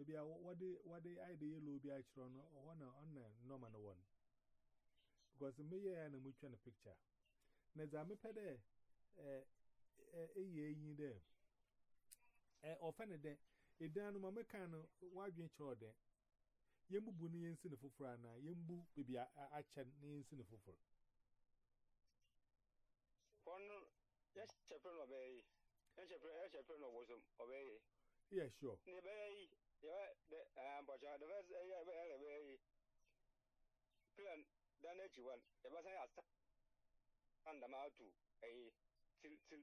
Maybe a what day what day I yellow be actually on na on normal one. Because me yeah and we trying a picture. Naza me pede eh eh yin there. Eh ofane de Yembu ni yensi ne na ana yembu a chen ne yensi ne yes ya obey. Yes chepren yes obey. sure. yɛbɛyɛrɛbɛyi plan dan n'akyi wan yɛbɛsan yɛ asa andama ato ɛyi til til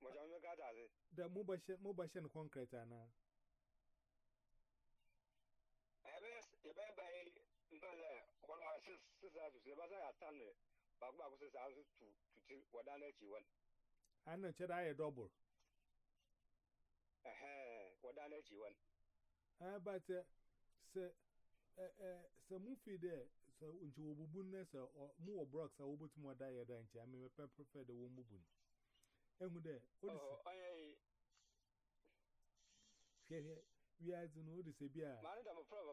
mbɔgya mi bɛka ataase. dɛ mo ba hyɛ mo ba hyɛ no concrete ana. yɛbɛyɛ yɛbɛyɛ bɛyi mpɛlɛ wɔn wa sisan atutu yɛbɛsan yɛ asa ne baako baako sisan nso tu tu til wɔ dan n'akyi wan. ana kyerɛ ayɛ double. ɛhɛn. wadannan jiwon. Ah, but uh, eh, sir, uh, eh, uh, eh, sir, Mufi there, sir, unchi wabubunne, sir, or more brocks, I would more die than I mean, prefer the wombubun. And with there, what is it? we are to know this, a beer. Man, I'm a problem,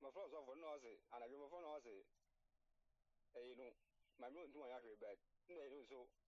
my friends of a noisy, and I give a noisy. Eh, you know, my moon to my accurate bed. so.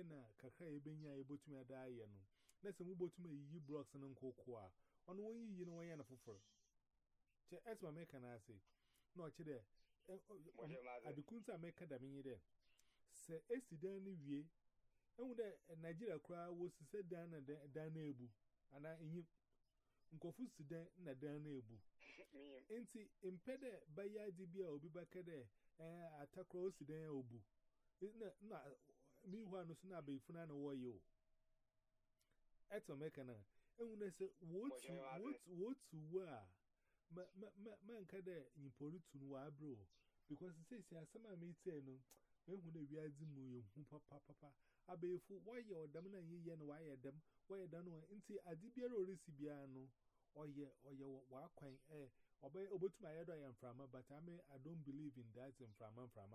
ena kakra ebenya ebotumi ada ya no na se mu botumi yiyi blocks na nkoko a ono won yiyi na won ya na foforo che esma meka na ase na o chede adikun sa meka da menyi de se esidan ni wie ehun de Nigeria kra wo sise dan na dan na ebu ana enyi nkofu sidan na dan na ebu enti impede bayadi bia obi bakede eh atakro sidan obu e, na na meanwhile, no sooner be fun and war you. At a mechanic, and when I say, What you what what in bro, because it says, Yes, some say no. When would we add them, you papa papa? I be fool, why your ya and ye and why at them, why I don't know, and see, I did be but I don't believe in that and from her from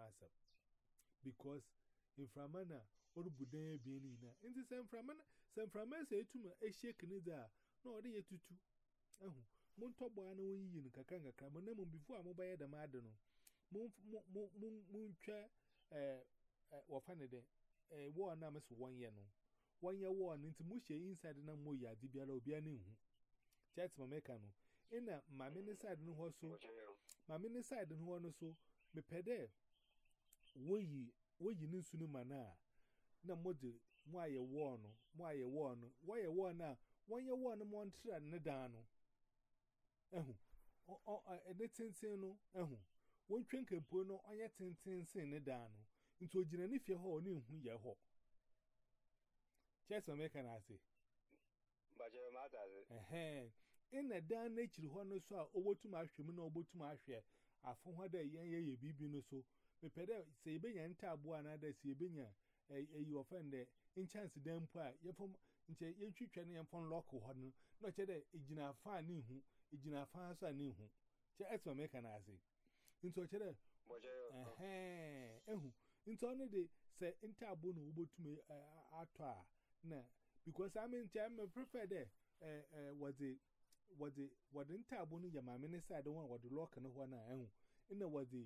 inframana or budan ebinina. Into Sanframana, Sanframana say to me, a shake in there, nor the tutu. Oh, Montobuano yin, Kakanga cramonum before I'm by the Madano. Mooncha, eh, or eh, fanade, eh, a war namas one yano. One year one into Musha inside an amoya, the Bialo Bianin. Chats my mecano. Ina, my miniside no so. My miniside no so. Me pede. Woyi woyi ne nsu no ma na a na mode mo ayɛ wɔɔ no mo ayɛ wɔɔ no wɔyɛ wɔɔ no a wɔnyɛ wɔɔ no ma ɔntra ne dan no ɛhu ɛne tenten no ɛhu wɔntwe nkampuo no ɔnyɛ tenten sen ne dan no nti gyina ne fie hɔ ne nhu yɛ hɔ kyɛsɛ mɛka no ase ɛhɛn ɛna dan na n'akyiri hɔ no so a ɔbɛtum ahwɛ mu na ɔbɛtum ahwɛ afɔ hɔ dɛ yɛn yɛyɛ biribi no so me pede se ebenya nta abua na da se ebenya eyi ofende in chance dem po a yefom nche yentwitwe na yemfon lock ho no no che de igina fa na ihu igina fa so na ihu che etwa me kana ase nto che de eh ehu nto no de se nta abu na obotume ato a na because i mean i prefer de eh eh what the what the what nta abu no yamame ne side one what the lock no ho na ehu what the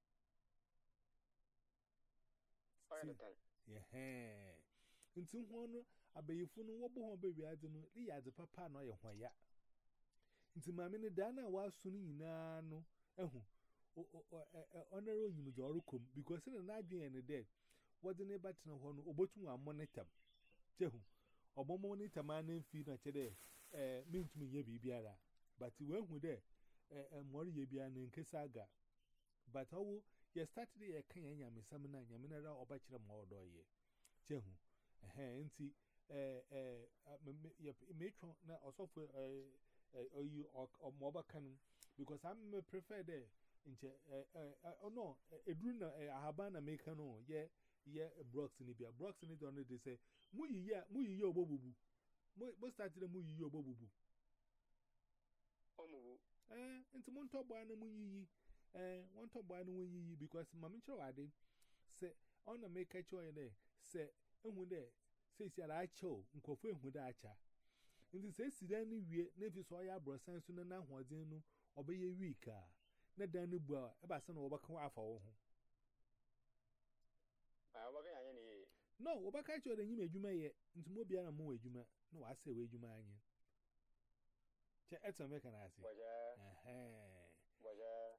all the time. Yeah. Nti nhu no abayifo no wobo ho baby ade no li ade papa no ye ya. na wa so no nyinaa ehu onere onyim jo Biko because na na adwen ne de wode ne batena ho no obotum amonitam. Jehu. Obomo ne tama na mfi na chede eh mintum ye bibiara. But we hu de eh mori ye nkesa But ye started ye kan ye nyame sam na nyame na ra oba ma odo ye chehu eh nti eh na osofo eh because i'm uh, prefer there nche eh, eh, uh, oh no eh, na ahaba na me no ye ye blocks ni bia blocks ni say mu yi yi ye obobubu mu bo started mu yi eh Eh, one top by no win because Mammy Chowadi say, On a make a choy there, say, and one day, says your I chow, and coffee with Acha. In the says, then we never saw your brother sooner than was a weaker. Not done the boy, a basson overcome after all. No, then you you may, and to move beyond a moe, you may. No, I say,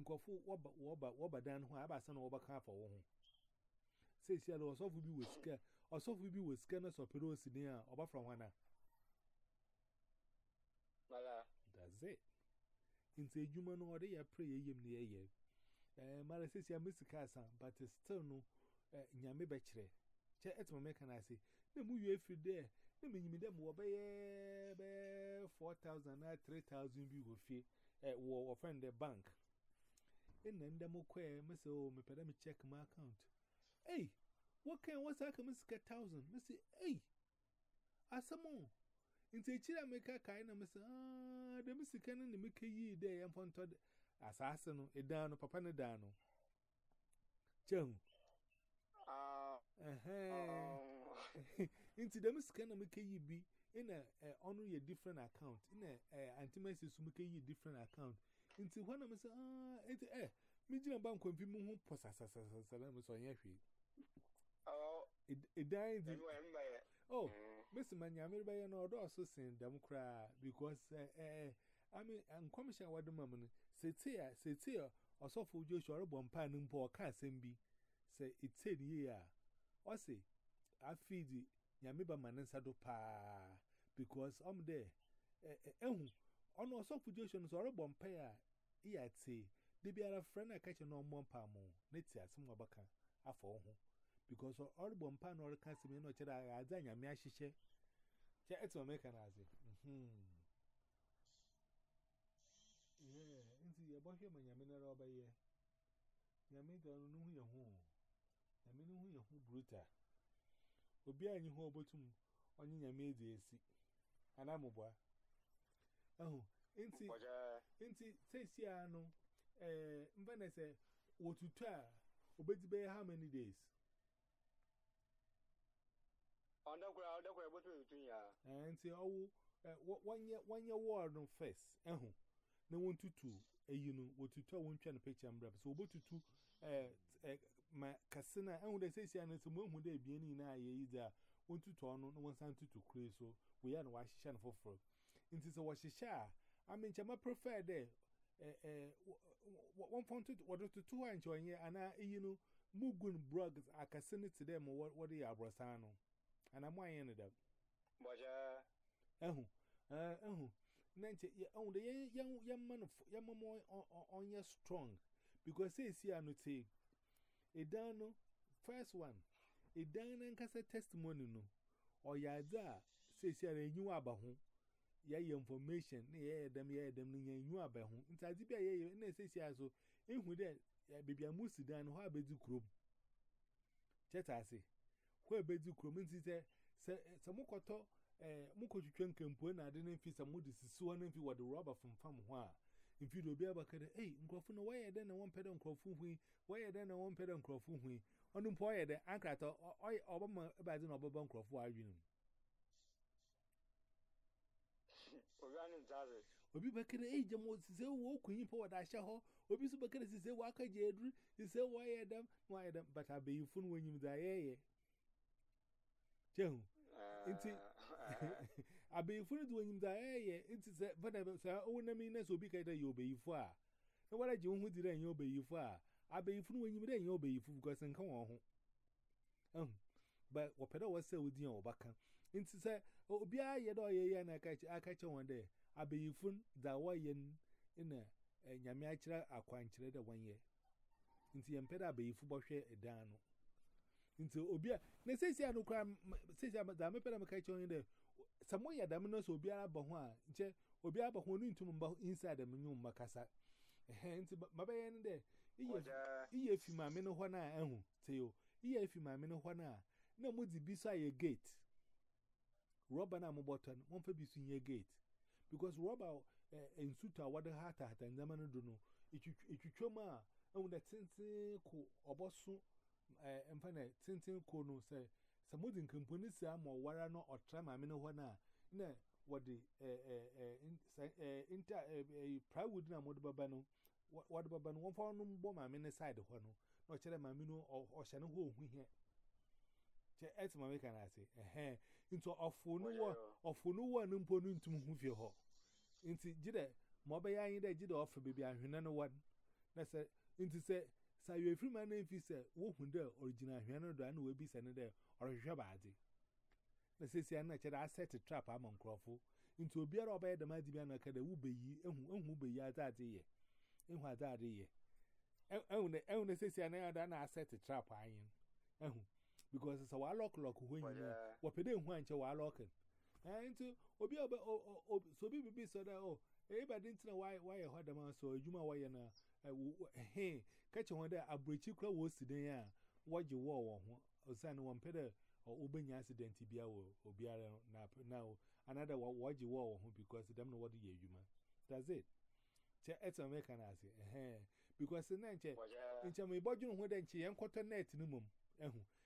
nkurɔfo wɔba wɔba wɔba dan ho a abasa na wɔbɛka afa wɔn ho seesia no ɔsɔfo bi wɔ sika ɔsɔfo bi wɔ sika na sɔpere osini a ɔbɛfra wɔn na. that's it nti edwuma no ɔde yɛ pray yɛ yam na yɛ yɛ ɛɛ mara seesia mi sika asa but still no ɛɛ nyame bɛkyerɛ kyɛ ɛtuma mɛka na ase na mu yɛ efiri dɛ na mu nyimi dɛ mu wɔbɛyɛ bɛɛ four thousand na three thousand bi wɔ fie ɛɛ wɔ wɔfɛn dɛ bank ina nda mu kwaye masa o oh, mepeda mi check my account hey what can what's like miss ka 1000 miss hey asamo inte chira me ka kai na miss ah da miss kan ne me ka yi da yan fonto asase no edan no papa ne dan no chen ah eh inte ah. da miss kan na me ka yi bi ina eh, onu ye different account ina eh, antimesi su me ka yi different account Into one of us, ah, it eh, Mijin about Quimby Moon Possassalam, so yeah. Oh, it Oh, Mr. Manyamir by an order also saying, Damn cry, because eh, I mean, I'm commission what the moment. Sit here, sit here, or so for Joshua one pan and poor can't send me. Say it's ten year. Or say, I feed Yamiba Manansa do pa, because I'm there. eh, eh. ọnụ ọsọfụ joshua nso ọrụ gbọ mpa ya iya tii debiara fra na kacha na ọmụmụ mpa mụ n'eti asịm ọgbaka afọ ọhụ bikọs mpa na ọrụ kasị m ịnọchere agha adị anya mịa ahịhịa ya bọhịa ihe ya hụ nyame n'ihu onye Oh, inti, inti, says Yano, eh, Mbana say, what to tell, many days? On the ground, the ground between ya. And say, oh, one year, one year war no face, No one to two, you know, what to tell one So, what to two, eh, my casino, and when I say, and it's a moment they be any either. One to turn on, one to so we are no for Nti sɛ wɔhyehyɛ a, I mean, Chama prefer there. Eh, eh, one point to order to two and join ye, and I, you know, Mugun Bruggs, I can send it to them or what they are, Brasano. And I'm why ended up. Baja. Eh, eh, eh. Nancy, ye own the young young man of Yamamoy on your strong. Because say, see, I know, say, a dano, first one, a dan and cast a testimony, no, or yada, say, see, I knew about ya yi information na ya edem ya edem na nya nyu abehu nti adi bia ya na esesi aso ihu de ya bibia musidan ho abedi krom cheta ase ho abedi krom nti se se, mukoto eh mukotwetwe na ade na mfi se mudisisi ho na mfi wode rubber fomfam ho a mfi do bia na waye de na wompede nkrofo hu waye de na hu onu mpo de na obaba obi bakere eh jamo sise wo kunyi pa wada hye ho obi su bakere sise wo aka je edru sise wo ye dam ah, ah, ah. oh, no ye dam um, but abeyifo no wanyim da ye ye jehu inti abeyifo no wanyim da ye ye inti se bada so wona mi na so obi kai da ye obeyifo a na wala je hu dire enye obeyifo a abeyifo no wanyim da enye obeyifo because nka won ho eh but wo peda wo se wodi an obaka inti Obia yedo ye ye na akacha akache one day. Abeyifun da wayen ina nyame akira akwankyere da wanye. Nti yempeda abeyifu bohwe edan no. Nti obia na sesi anokra sesi da mepeda mekache one day. Samo ya dam no so obiara ba ho a nche obiara ho mba inside me nyum makasa. iye fi no te Iye fi no na bi so rọba na amụgbọta nwafe bụ isi nye gate because rọba nsutu awada ha ata ata no mmanụ dunu ichuchu ma a enwere tintin kụ ọbọsụ na tintin ko no sị samudi nke mponi si ama ọwara na ọtra ma amịnị hụ na na wɔde plywood na mụdị baba no wɔde baba no wɔmfa ọnụ mbọ maame ne side hɔ no na ɔkyerɛ maame no ɔhyɛ ne hɔ ohihie kyɛ ɛte maame ka na ase ɛhɛn eh, eh, into a phone or phone one imponent to move your hall. Into Jida, Mobby, I ain't a jid offer baby, I hear no one. That's a into say, Say you na man if you say, there, original will be sent there or a Let's say, set trap into a beer or bed, ya that what that only say, I I because it's a warlock lock when you know uh, what eh, oh, eh, a day when you're warlocking. And to Obi, so be be so that oh, everybody didn't know why why I heard them so you might why and hey, catch on there a breach you crow was today. What you war or sign one pedal or open accident to be our obiara now another what you war because them know what the human. That's it. Che eto meka na ase eh because na nche uh, nche me bojo hu de nche yenkwoto net numum ehun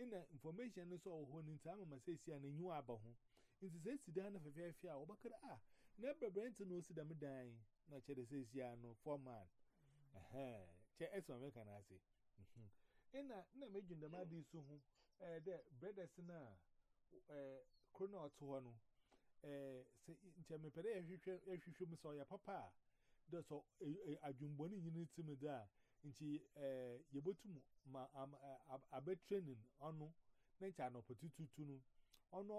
in the information is all holding time, my says, and a new abaho. In the sense, down of a very fear, or bucket ah, never Brenton knows the damn dying, not ched says, ya no, four man. Aha, chet, as one can I say. In a imagine the maddy soon, eh, the bread as in chrono or two eh, say, Jemmy Pere, if you should miss all your papa. That's all a jumboni you to me there. Nti eh yebotum ma am eh, abe training ọnụ n'ncha anọpụtututunu ọnụ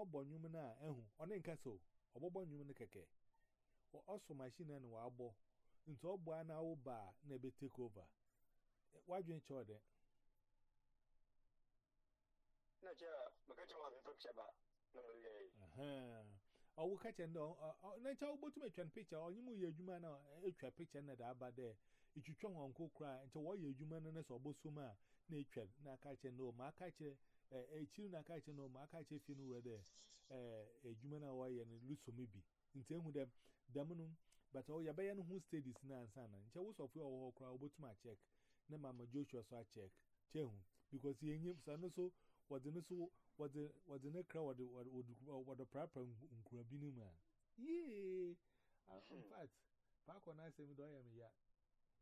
na ehu ọne nkaso ọgbọgbọnyum ne keke ọsọ machine na wabọ nti na ụba na ebe take over eh, wajun chode na je makacha ma picture ba ọwụ kacha ndị ọ na-echa ụgbọtum etwa onye yi edwuma na etwa eh, picha na da aba ịchụchwa nwa nkụ kra nche wọ ya ejuma na nesa ọgbọsom a na-etwa na aka chere na ụmụ aka chere echiri na aka chere na ụmụ aka chere fi n'uwe dị ejuma na wọ ya lusom bi nti ehu dɛm dɛm no but ọ ya bɛyɛ no ho stages na ansa na nche wosɔfo a ɔwɔ hɔ kra obotum check na mama joshua so a check chehu because yenye sa so wɔde no so wɔde wɔde ne kra wɔde wɔde wɔde prapra nkura bi nim yee hmm. in fact paakɔ na asɛm dɔ ɔyɛ me ya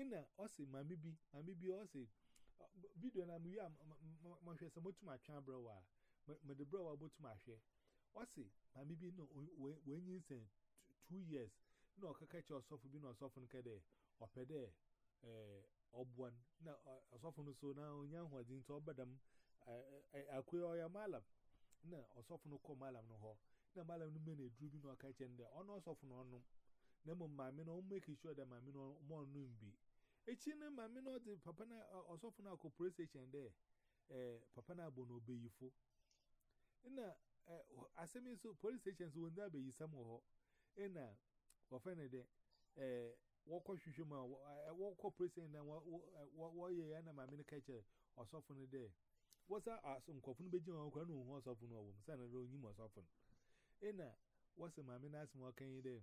ina ọsị mami bi mami bi ọsị bidio na mu a ma hwe sɛ motum atwa brɛ a ma de brɛ wa botum ahwɛ ɔsị mami bi no wenyi nsɛn 2 years na ɔkaka kyɛ ɔsɔfo bi na ɔsɔfo e, no ka dɛ ɔpɛ dɛ eh ọbụan na ọsọfọ nso na onye ahụ ọdị ntọ ọbadam e, e, akwe ọya malam na ọsọfọ nọ malam nọ ho na malam no mena eduru bi na ọka kyɛ ndị ọnụ ọsọfọ na mo mami no make sure that mami no mo num bi echi na mami no de papa na na ko e, e, police station there eh papa na bo no beyifo na eh asemi so police station so wonda beyisam ho na wofa ne de eh wọkọ e, hwehwẹ na ya na no na no na yi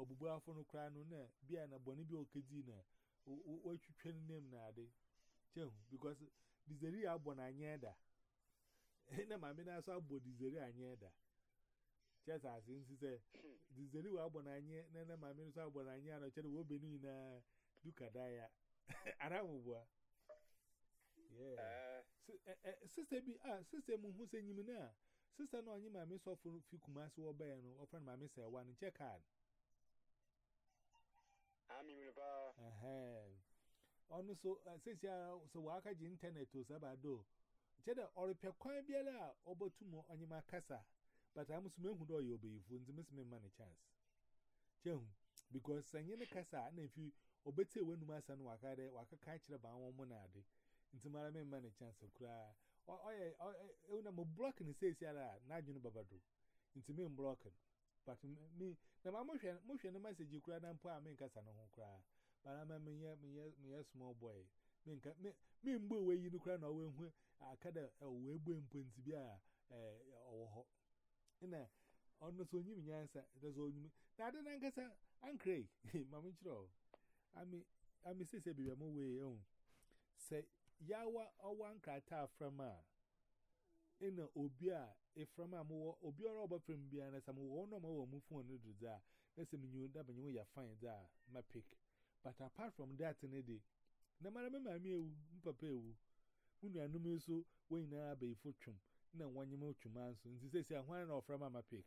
ọgbụgba afọ n'okwu anụ na bịa na bọni bi okedi na otwitwe nnem na adị chehu bikos dizeri abọ na anya da. eda na mami na-asọ abọ dizeri anya eda chesa asị nsise dizeri wa abọ na anya na na mami nso abọ na anya anọchere wo benu na duka da ya ara mụbụa yeah e, e, sister bi ah sister mu hu se nyim na sister na onye mami sọ fikumasi wọ bẹẹ no ọfrẹ mami sẹ wa no check card ọnụ so eh, sesi ya so waka ji ịntanetị osabado chede ọrịpịa kwan bịara a ọbọtum onyema kasa bata amụsụm ehu dọ ya obeyifu ndị mesịme mma na chance. chehu bikos e, na kasa a na obete ewe num waka dị waka ba anwụ na-adị nti mara me mma na chans koraa ọyɛ na mụ blọk na sesi ara na me But me, now I'm motion, the message you cried and poor cry. But I'm a mere, small boy. Mink, me, me, boo, you cry no when I cut a web in Pinsbia, eh, or in a on the so new answer, there's all Now, then I guess I'm cray, Mammy I mean, I mean, say, be a more way on. Say, Yawa or one cry in a obia if from a more obia or from beyond as a more no more move on to do that. That's a menu that when you my pick. But apart from that, in a day, no matter my meal, papa, when you are no me so when I be fortune, no one you move to this is a one from my pick.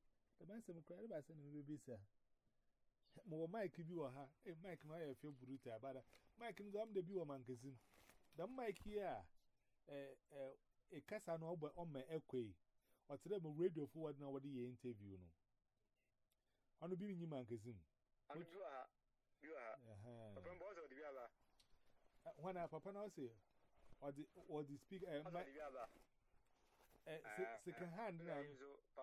The man said, Cried by sending me, sir. More Mike, you maik her. If Mike, my feel ya but Mike can come the viewer man, cousin. The Mike here, a ya over on my equi, or to them radio forward now what the interview. No, on bi beaming you man, cousin. And you are, you are, upon both of the other. When I papa second hand na papa eh, eh, eh,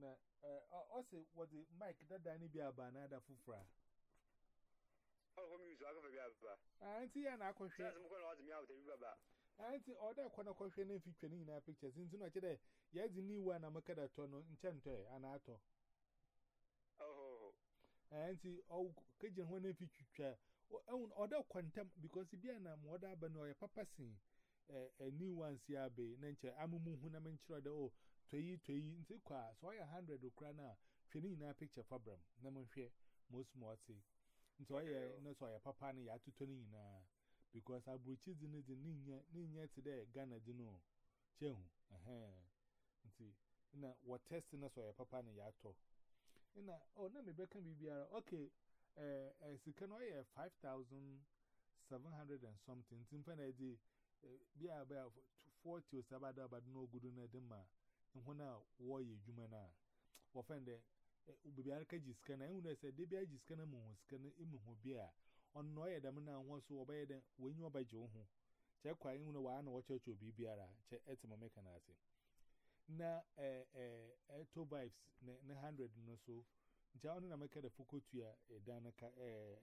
na eh o se what the mic that dani bi aba na fufra o ko mi ya na akohwe aso mon kwala o ti out bi baba anti na akohwe na fi na pictures nti no ya di niwa na makada to no nche ntoe ato anti o kejin ho na fi twitwa o da kwantem because bia na mo da ba no ya papa sin eh any once ya be na nche amumu hu na menchiro da o toyi toyi nti kwa so ya 100 okra na twene na picture fabram na monhwe most moti nti o ya na so ya papa na ya tuto ni na because abruchi din din ninya ninya ti Ghana din no chehu eh nti na what test na so ya papa na ya to In a, oh, no, maybe can be beer. Okay, eh, eh, si five thousand seven hundred and something. Timpanedi eh, be about forty sabada, but no good eh, in a dema. And when I war you, Jumana, offender. Ubi arkaji scanner, and when I said, Debbie, I just scanner moon, scanner imu beer. On no, when you are by Joe. Check be beer. Check at my mechanizing. na eh, eh, eh, two wives na, na no so nti ọnụ na mekere fukotu ya edana ka eh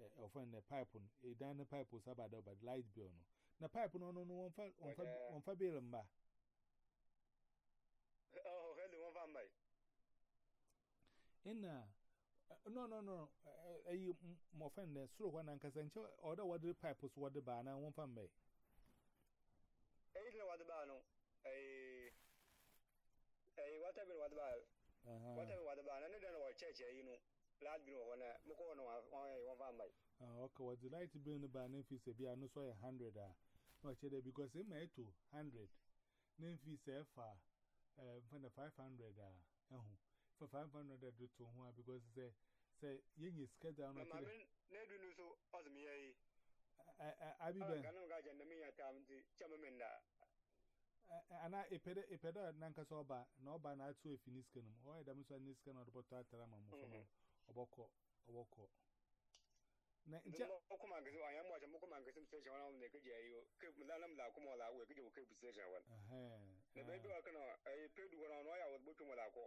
eh ofan na pipe no edana pipe so abada obad light bill no na pipe no no wonfa wonfa eh, wonfa bill mba eh, oh really wonfa mba ina eh, no no no ayi mo fan na suru kwa na nkasa nche oda wadi pipe so wadi ba na wonfa mba eh ina wadi ba no eh eh wata bin wata ba uh-huh. wata bin wata ba na ne da na wa church eh no last bin wa na mu ko na wa wa fa mai ah ok what the light bin ba na fi bi bia no so 100 ah no che there because him eh to 100 na fi se fa eh fa na 500 ah ehun for 500 do to ho because say say yenye schedule eh, eh, eh, na kire na du no so ozmi yayi abi ben ga no ga janda min ya ta mun ti chama min da ana epede epede nankasa ọba na oba mm-hmm. na atụ efi n'iske o e, ya damso n'iske na ọdụbọtọ atara ma mụ fọmọ ọbọkọ na nche ọkụ magazi anya mụ aja mụkọ magazi m seja wala na ekeji ayo ke mla na mla akụmọ la we keji ke bu seja wala eh na bebe wa kana e pedu wala no ya wọdụ mla so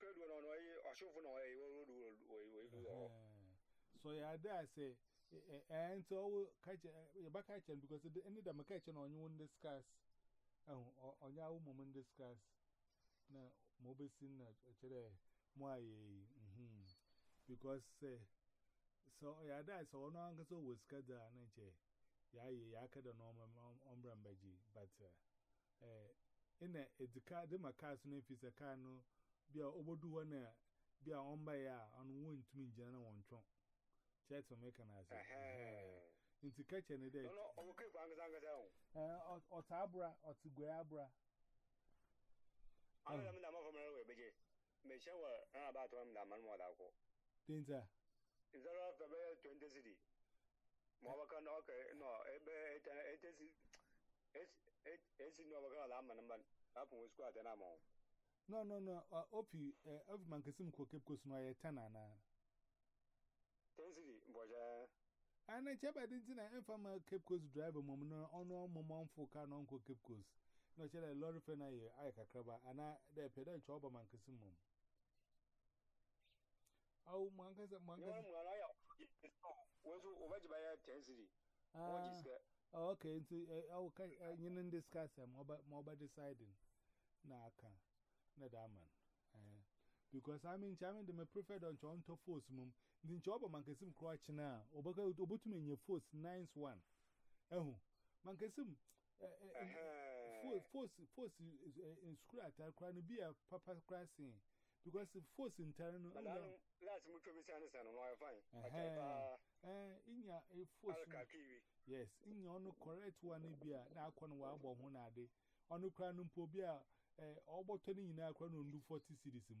pedu wala no ya ashofu no ya so ya there say Eh, eh, eh, And mhm. so I catch your back catching because it ended up catching on you in this Oh, on your woman discuss. Now, mobile sin today. Why, hm, because so yeah, that's all. No, I'm so was ya I'm not Yeah, yeah, I umbra but eh, in car, the name is a car. No, be a overdo one. Be a general one trunk. Chat on make an answer. Into catching a day. No, no, okay, Bangazanga. Or Tabra or to Guabra. I'm not from Railway, but may shower about one Laman Wadako. Dinza. Is there of the Bell to Intensity? Mavakan, okay, no, eh, eh, it is. It's in Novaka Laman, up with squad and ammo. No, no, no, uh, Opie, every eh, man can no, a Boja. And I chap I didn't Cape Coast driver, Mom, no, on no mom for Cape Coast. No, shall I lorry friend a na kissum. Oh, ma mankas, was over by intensity. Oh, okay, into okay, you didn't discuss them, more by deciding. because I mean, Chairman, they may prefer on John to force mum. Then job of Mankasim crotch now, or Baka Obutum in your force nines one. Oh, eh, Mankasim eh, eh, force force in school at our crown be a papa crashing because the force internal. That's much of his understand on my fine. In your a force, yes, in your no correct one be a now con wabo one day. On the crown, Pobia, all but turning in our crown on do forty cities in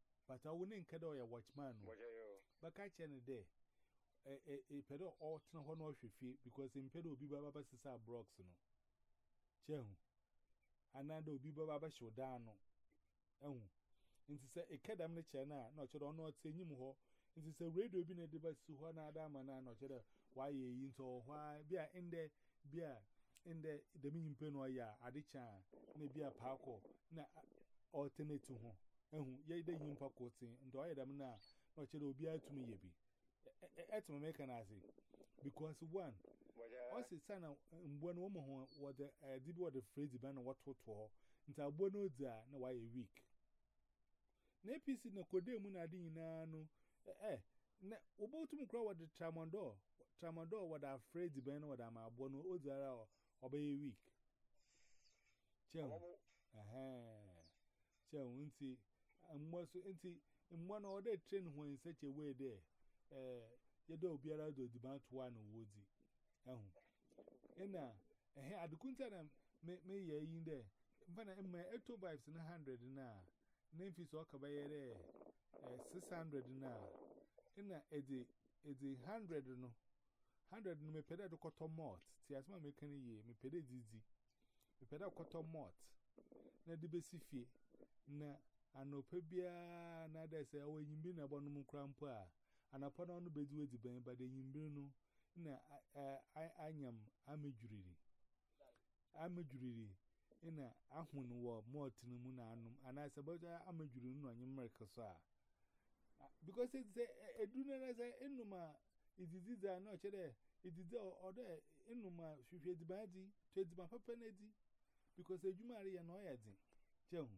But I wouldn't encounter a watchman. But catch any day. A eh, eh, eh, pedo ought to know what she feet because in pedo be Baba Sisa Brooks. No, Chehu. be Baba Shodano. Oh, and to say a cadam the chana, not your say more. And to say radio a device to one Adam and I not why ye into why be in there be in the dominion pen or maybe a parko, na alternate to home. ehu ye de nyimpa kotin ndo aye dam na no chere obi atum ye bi etum me na ase because one o se sana mbo no mo ho what the dibi what the phrase ban watoto nta abo no na wa ye na apc na kode mu na din na no eh na obotum kra what the tramadol tramadol what the phrase ban what am no odara obaye week chem eh eh chem unti and more so empty in one or that train who in such a way there. Eh, you don't be allowed to demand one woodsy. Oh, and now, eh, I do consider me ye in there. Vana in my two wives a hundred na. Name is walk by a day, six hundred na. In a eddy, eddy hundred no. Hundred no me peda to cotton mort. Tiasma make any ye, me peda dizzy. Me peda cotton mort. Na. anọpụ biara na-adịsị awa enyimbiri na agbanụ m kra mpụ a anapọ na ọnụ bedi wedi banye bada enyimbiri nụ na anyam amejuriri amejuriri ina ahụnụ wọ mọtịnụ mụ na anụ anasị bọja amejuriri nụ anyị mmerịka so a because it's a e, eduna na sɛ enuma idizi dza na ɔkyerɛ idizi ɔdɛ enuma hwehwɛ ediban di to ediban pɛpɛ na di because edwuma reyɛ na ɔyɛ di kyɛn ho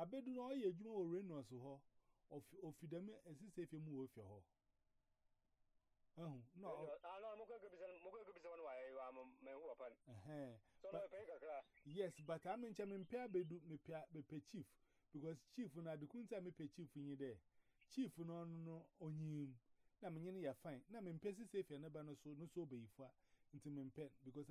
Abedu na ọyị ejuma wọ Reynolds hɔ ofidam nsisa efe mu wọ ofia hɔ. Ehu na ọ. Ana waye wa me hu opan. Eh. So na pe Yes, but am nche me pe abedu me pe chief because chief na me pe chief there. Chief no no no Na fine. Na sisa na ba so no Nti because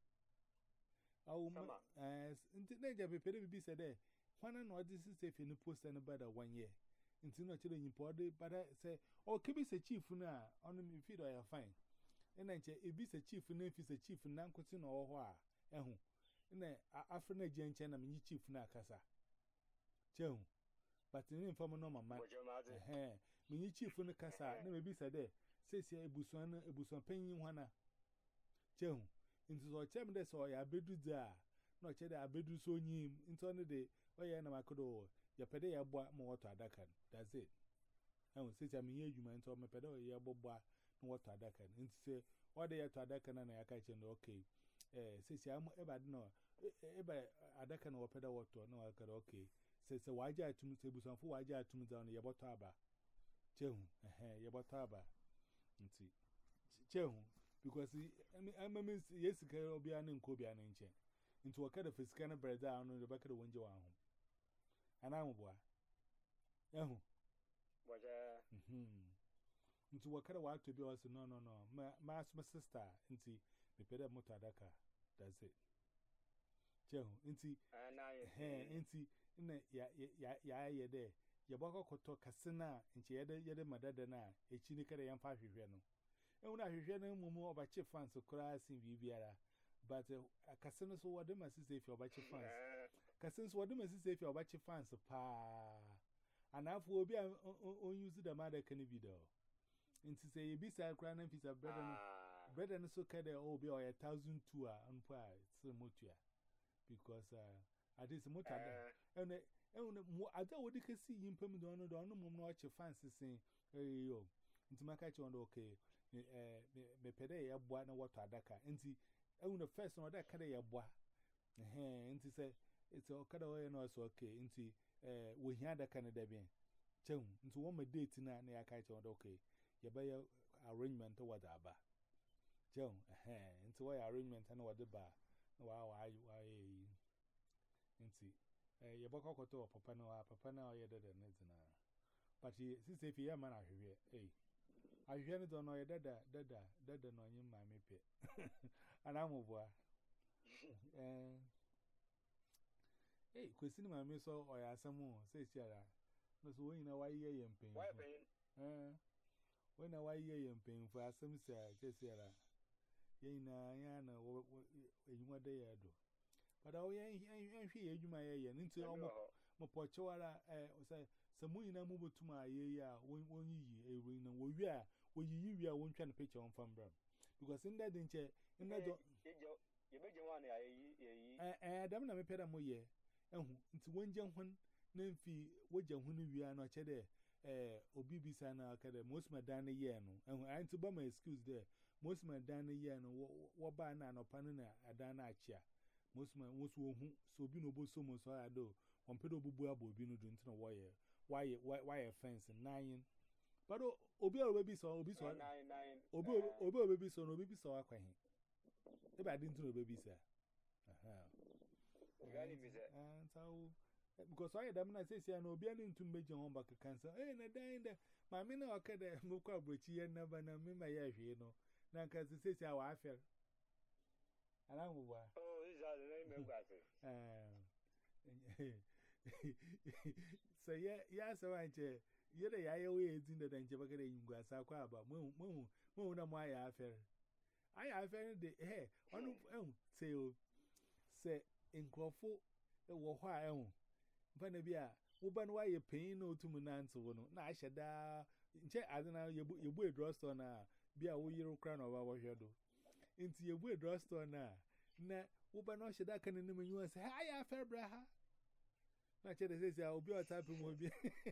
I'll as into Niger be paid be said there. When I know this is post one year. Into not children imported, but I say, Oh, can be a chief na on him ya fine. And then it be a chief and if a chief and Nankotin or wha, eh? And a gentian, I na casa. Joe, but my man, chief in the never be said there. Says here, Into the chem, that's all I bedu there. No cheddar, I bedu so yim. Into on day, or ya and your ya boa more to Adakan. That's it. I will say, I you meant on my ya boba, no water Adakan. Into say, or they are to Adakan and I catch and okay. Eh, says I'm ever no, ever Adakan or peda water, no, I could okay. Says a wager to me, some to me down your eh, your because I'm a miss, yes, ka and Cobian in chain. Into a kind of his kind of bread down on the back of the window And I'm a boy. Oh, what? Hm. Into a kind of to be also, no, no, no, my, my sister, and see, the better motadaka. That's it. Jehu, and see, and see, ya, ya, ya, ya, there. Your buckle ya talk and she had a yellow a and five, you know. And when I hear no more about your fans, eh, so cries in Viviera. But Cassimus, what do my sister if you're about your fans? Cassimus, what do my sister if you're about your fans? Pa. And after will be on you the mother can be though. And to say, be sad, crying if it's a brother, ah. brother, and so can there be a thousand two and pa, so mutia. Because at this motor, and I don't want to see him permanent on the mum, watch your fancy saying, Hey, yo, into my catch on the okay. me pede ya bua na wato adaka nti ewu na first na adaka ya bua eh nti se it's okada oye na so okay nti eh wo hia adaka na da bien chehu nti wo ma date na na ya kai che okay ya ba ya arrangement wa da ba chehu eh nti wo ya arrangement na wa ba na wa wa ayi wa ayi nti eh ya ba kokoto papa na papa na oye da da na but si se fi ya ma na hwe eh I hear it on your dada, dada, dada, no, you, mammy pit. And I'm over. Hey, Christine, my miss, or I some more, says Yara. Miss Wayne, why ye in pain? Why pain? Eh? When I ye in pain for some, sir, na, yana, in what do. But I ain't here, you my yen into almost. Mapochora, eh, say, some moon, I move to my ye, ya, when ye, a ring, and we are. Will you hear one trying to picture on from Bram? Because in that danger, in that door, eh, beg na one, I am not a pet a moye. And it's one gentleman named Fee, what gentleman we are not cheddar. Eh, Obibi Sana, Kada, most my Danny Yano, and I ain't ba bum my excuse there. Most my Danny Yano, what banner or panana, a dana chair. Most my most who so be no so mo so I do. One pedo bubble will be no drinking a wire. Why, why, why a fence nine. But Obi or baby saw Obi saw nine nine Obi Obi baby If I didn't know baby, Eh, na dying there. My mina okay there, Muka Brichi and never na me my yash, you know. Now, because it says I feel. And I'm yere ya ya we edin da danje bagare yungwa sakwa ba mu mu na mu aya afer aya afer de ehun hmm. se o se nkrofo e a ehun mpa na na otum na nte na ahye da nche adina na bia wo yiri kra na oba wo hwedo nti yebu edrosto na na wo ba no ahye da kan ne ha na obi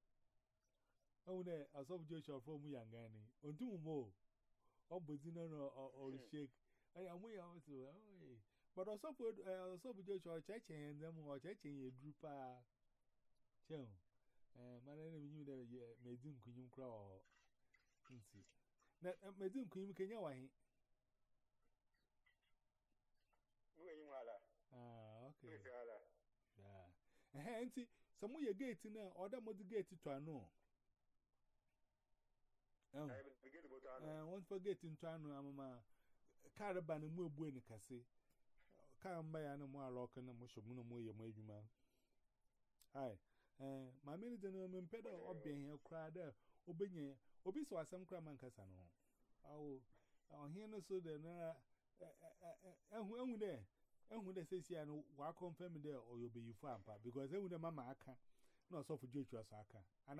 Oh, there, I saw Joshua from Yangani. On two more. Oh, but dinner or shake. Eh, I am way out to away. But I saw Joshua churching and them or churching a group. Chill. My name knew that you made him queen crow. That made him queen can you Ah, okay. Yeah. And see, some way a gate in there, or gate to Oh. Uh, won't forget in Tano, Amma. Caravan and Mubu in Cassie. Come by animal rock and a mushamuna moya, Aye, my minute and woman pedal or being here cried there, obeying, obey so some cram and Cassano. Oh, I'll hear no so then. And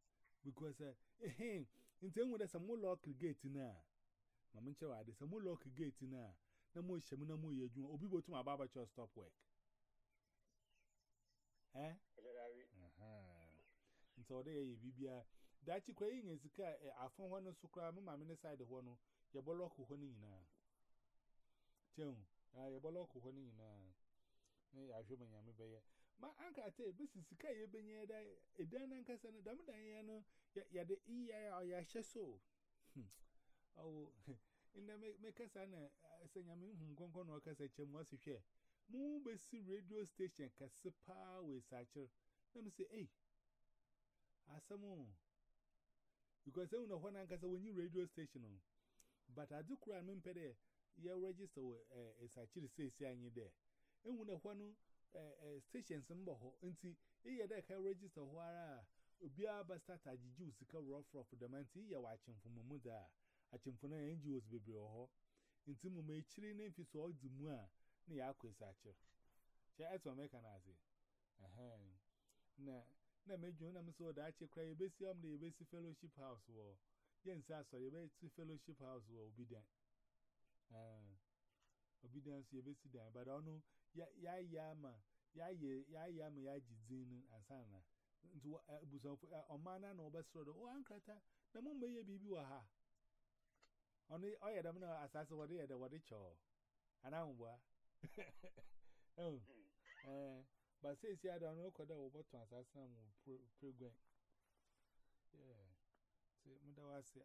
because eh, eh, eh nti enwere samu lock gate na mama nchewa ade samu lock gate na na mo hyem na mo ye adwuma obi botum ababa cho stop work eh aha nti ode ye bibia dachi kwa yin sika eh, afon ho no sokra me mama ne side ho no ye block ho ni nyina chen ah ye block ho ni nyina ne ya hwe manyame beye ma anka ate bisi sika ye benye da edan na nkasa na dam dan ye no ya ya de iya ya ya hye so hmm. awo inda me me kasa na sanya me hu nkonkon na kasa che mu asihwe mu besi radio station kase pa we sachir na me say eh asamu because uno na nkasa wonyi radio station on but adukura me mpede ye register we eh e sachir say say anyi there ehuna hwanu Eh, eh, stations mbọ hụ nti ihe dị ka register hụ ara obi aba start ajiji usika rough rough dị ma nti ihe wa achịmfu mụmụ da achịmfu na ngos bebiri hụ nti mụmụ na mfi mu a na ya akwesị achịrị chee etu na meju na m so da achị kra ebesi ọm na ebesi fellowship house wọ ya nsa asọrọ ebe tu fellowship house wọ obi obedience ye besi dan but ya ya ya ma ya ye ya ya ma ya jidin asana ntu busofu omana na obesro na mumbe ye bibi wa ha onu na asase wode ye de wode cho ananwa oh hmm. eh but say no koda asase na mu pregwen yeah say muda ai to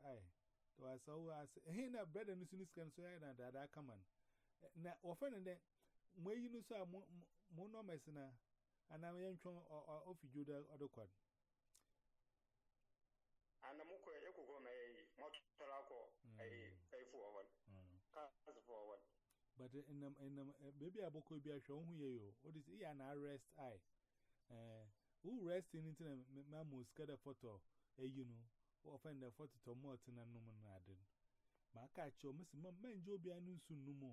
asawu na so ya na dada kaman na ofene de mo yi no so mo no mesina mm. ana me ntwon ofiju da odokwan ana mu ko e ko go me mo tara ko ai ai fu owan ka as fu owan but in um in um baby aboko bi ahwe ho ye yo o dis ya na rest i eh who rest in into ma mo skada photo e you know ofene the photo mo tina na adin ma ka cho mo ma nje obi anu nsu numo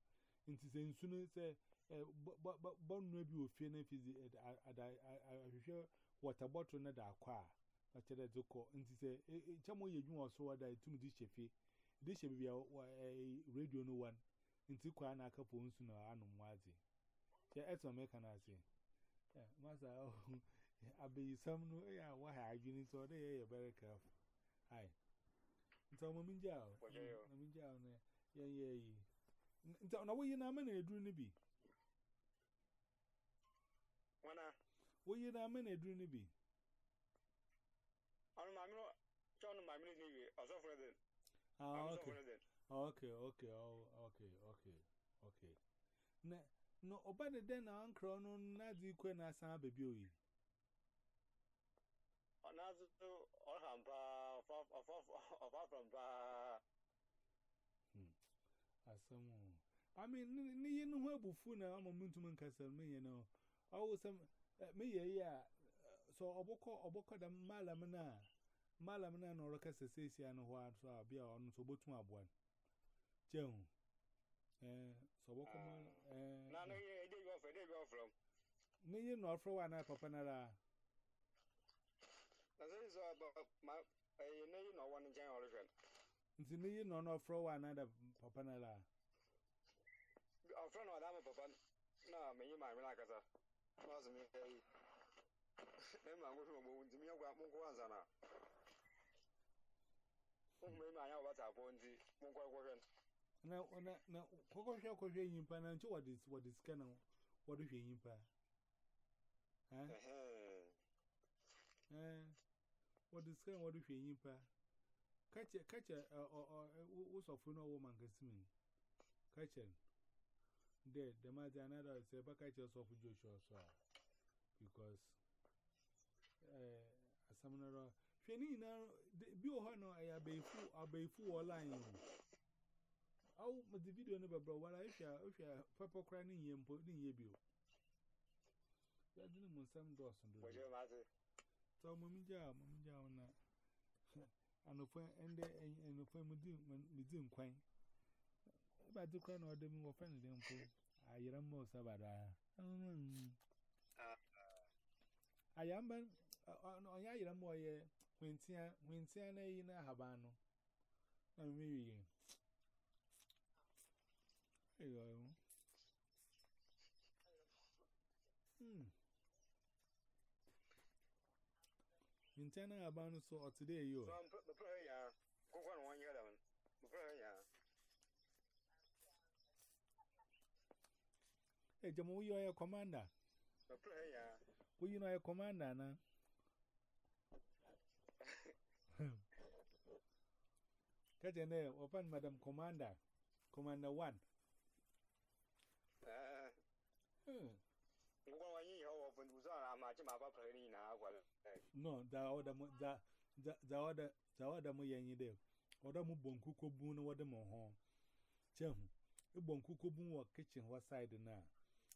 Nti sɛ nsu no sɛ bɔnnua bi ofie na a ahwehwɛ water bottle na da a ɔkyerɛ dɛ de kɔ. Nti sɛ nkyɛn mo yɛ adwuma ɔso wɔ da etum de hyɛ fie. De hyɛ radio no wan. Nti na aka po nsu na anom wadze. Kyɛ ɛsɛ ɔmo ɛka na Masa ɔho abeyisam no ɛyɛ a wɔha adwini nti ɔdɛ yɛyɛ very na na woyi na amị na eduru bi wana na na eduru bi ma ma bi ah okay okay okay oh, okay okay okay na na na na oyi I mean, you know, na Buffuna, I'm a Muntuman Castle, me, you know. Oh, some eh, me, yeah. Eh, so, Oboko, Oboko, the Malamana, Malamana, or Rocas, Sassia, and what, so I'll be on so but one. Joe. Eh, so Boko, ah. eh, no, no, you go for, did go from. Me, you know, for one, I pop another. That's it, about my, eh, you know, one in general. It's me, you know, for ɔfrɛ no ɔdaa me papa na menye maame no akasa na ɔse meyi na ma nkohwɛ mɔbɔ ntimi yɛkɔ monkɔ ansa no a wohuma ma anyɛ wɔbata apɔ nti monkɔkɔhwɛ no na na na kɔkɔhwɛ kɔhwɛ na nkyɛ wɔde wɔde sika na wɔde hwɛ nyimpa wɔde sika na wɔde hwɛ nyimpa kakyɛ kakyɛ ɔ ɔ ɔ na ɔwɔ mankasim There, the mother say, back at yourself with Joshua, so because a summoner, Fanny, now be a honor. I obey fool, obey fool or lying. Oh, but the video never brought what I if crying in That didn't want some About the crown na the dị friendly than poor. I am most about that. I am, but I am more here when Tia, when Tia in a Habano. I'm so today So I'm Go on one year. Hey, Jamu, you are a commander. Who you know a commander, na? Catch a name, open Madam Commander. Commander one. Uh, hmm. No, the order, the, the, the order, the order, my young day. Order mu bonkuko boon, what the mohon. Chem, the bonkuko boon, what kitchen, what side, now.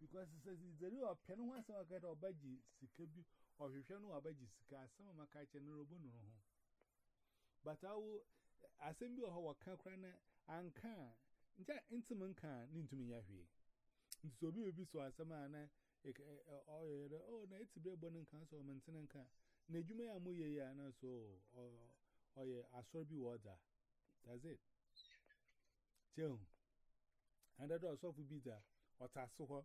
because it says it's a real piano once I got a budgie, Sikabu, or if you know a budgie, Sika, some of my catch and Robono. But I will assemble how a car cranner and can. Jack intimate into me, So be so as a man, or eh, eh, eh, oh, oh it's a bit burning council, maintaining and so, or or ye, water. That's it. And that or Tassoho.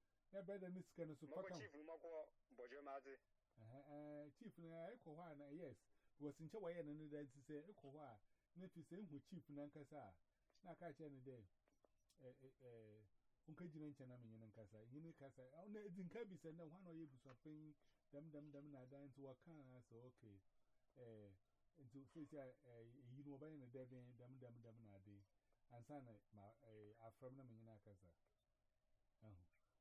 ya n'isi ka Kano so paka. Chief Mako Bojomazi. Eh eh chief na ekwa na yes because nchewa ya na nda nti sị ekwa na fi se hu chief na nkasa na ka che ne dey eh eh, eh na unka jina nche na menye nkasa yini kasa na edin ka bi se na hwa na ye busafen dam dam dam na da nti wa kan so okay eh nti se se eh yini obaye na devin dam dam dam na adị ansa na ma eh afram na menye na kasa ahụ.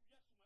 yes, my